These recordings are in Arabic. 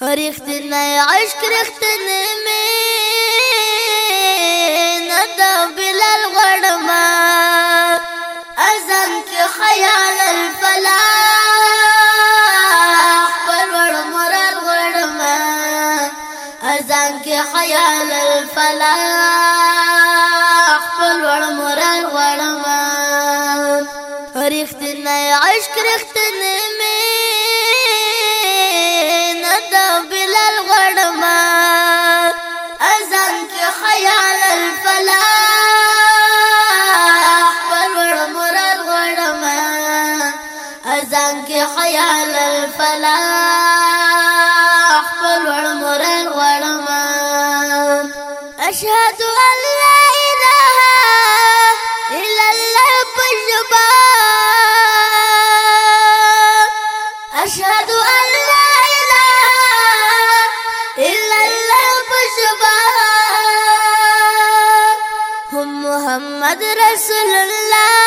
رښتینی عشق مینه د بلال غړما اذان کې خیال الفلاح پرور مرال غړما اذان کې خیال الفلاح پرور مرال غړما رښتینی عشق رښتینی أشهد أن لا إله إلا الله بجبا أشهد أن لا إله إلا الله بجبا هم محمد رسول الله.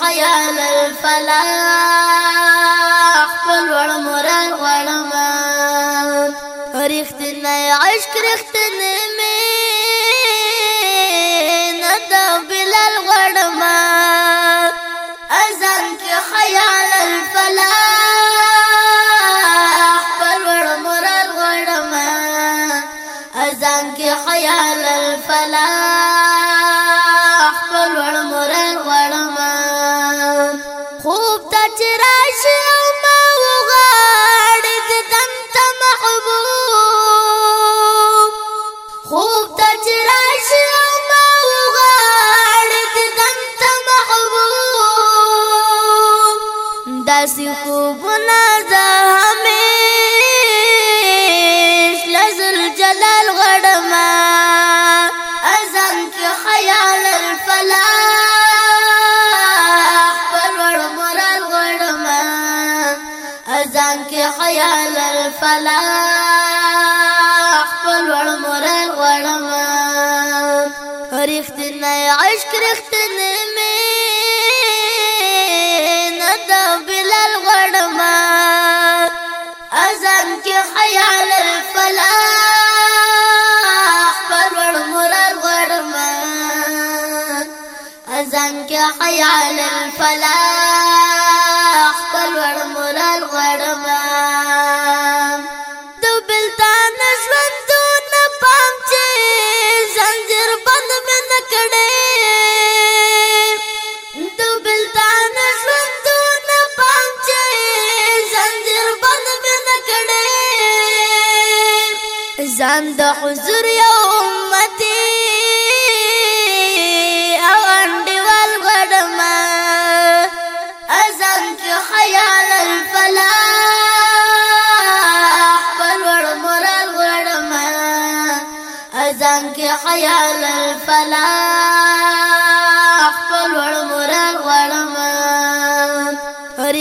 خیال الفلاح. خپل وړ مراد غړم رښتینی عشق رښتینی مې نه داسې خوبونه زه همیش لزل جلال غړما اذان کې خیال الفلاح پرور مرال غړما اذان کې خیال الفلاح پرور مرال غړما رښتینی عشق رښتینی حيال الفلاح پلوړ مرال غړما دو بلتان ژوندون پام چې زنجیر بند مې نکړې دو بلتان ژوندون پام چې زنجیر بند مې نکړې ځان د حضور یو امتي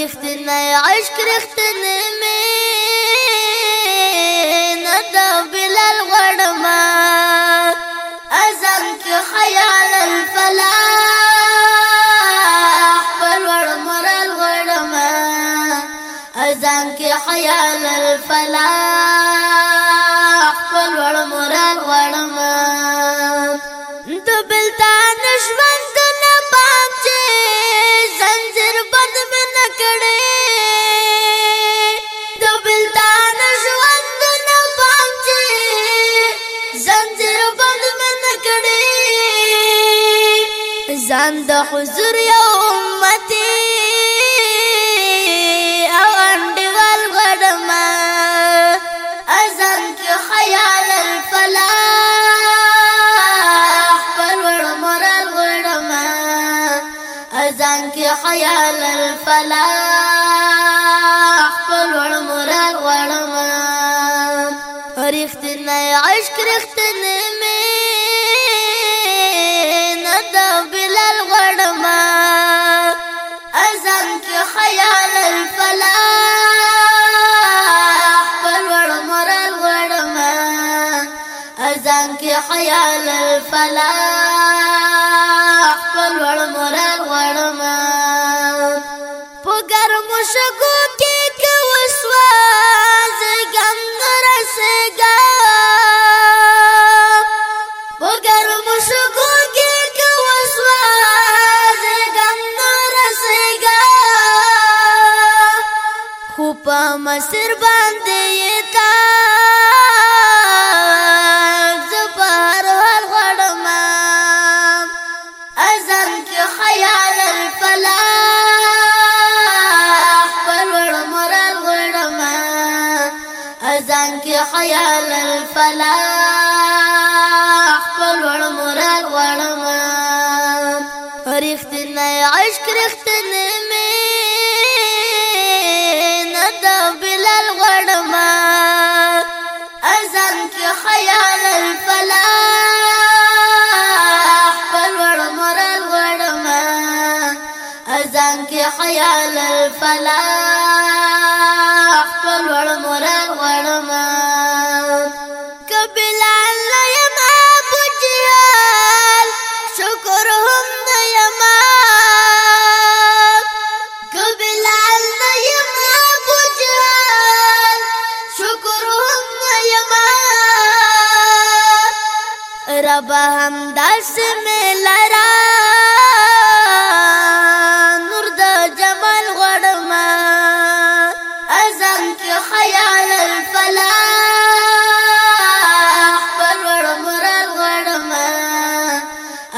رښتینی عشق د بلال غړم اذان کې خیال الفلاح غړم اذان کې خیال الفلاح. ځان د حضور یو امتی او انډیوال غړما اذان کې خیال الفلاح پرور مرال غړما اذان کې خیال الفلاح پرور مرال غړما رښتینی عشق رښتینی خیال الفلاح پلوړ مر اذان کې خیال الفلاح په لوړ مراد غړم په ګرم شګو کې کوسوا زګم رسګا په ګرم شګو کې مسر باندې تا زبر هر غړم اذن کې خیال الفلاح پرور مرال غړم اذن کې خیال الفلاح پرور مرال غړم رښتینه عشق رښتینه حیا للفلاح خپل وړ مراد غړم کبلا لیم بجیال شکر هم دیم کبلا لیم بجیال شکر هم دیم رب هم داس ملرا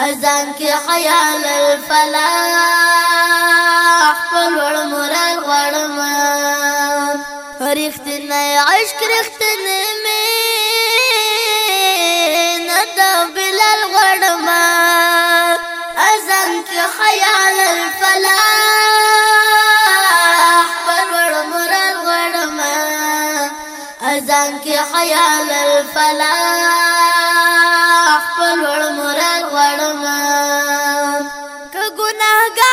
اذان کې خیال الفلاح. پرور مراد غړما رښتینه عشق رښتینه গুনাগা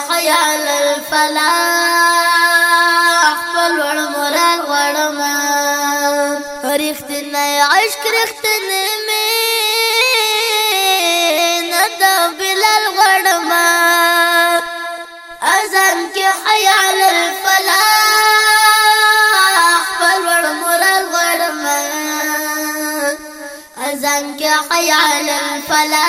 اذان خیال الفلاح. پرور مراد غړما رښتینه عشق رښتینه می نه د بلال غړما اذان کې الفلاح. أزان کې خیال الفلاح.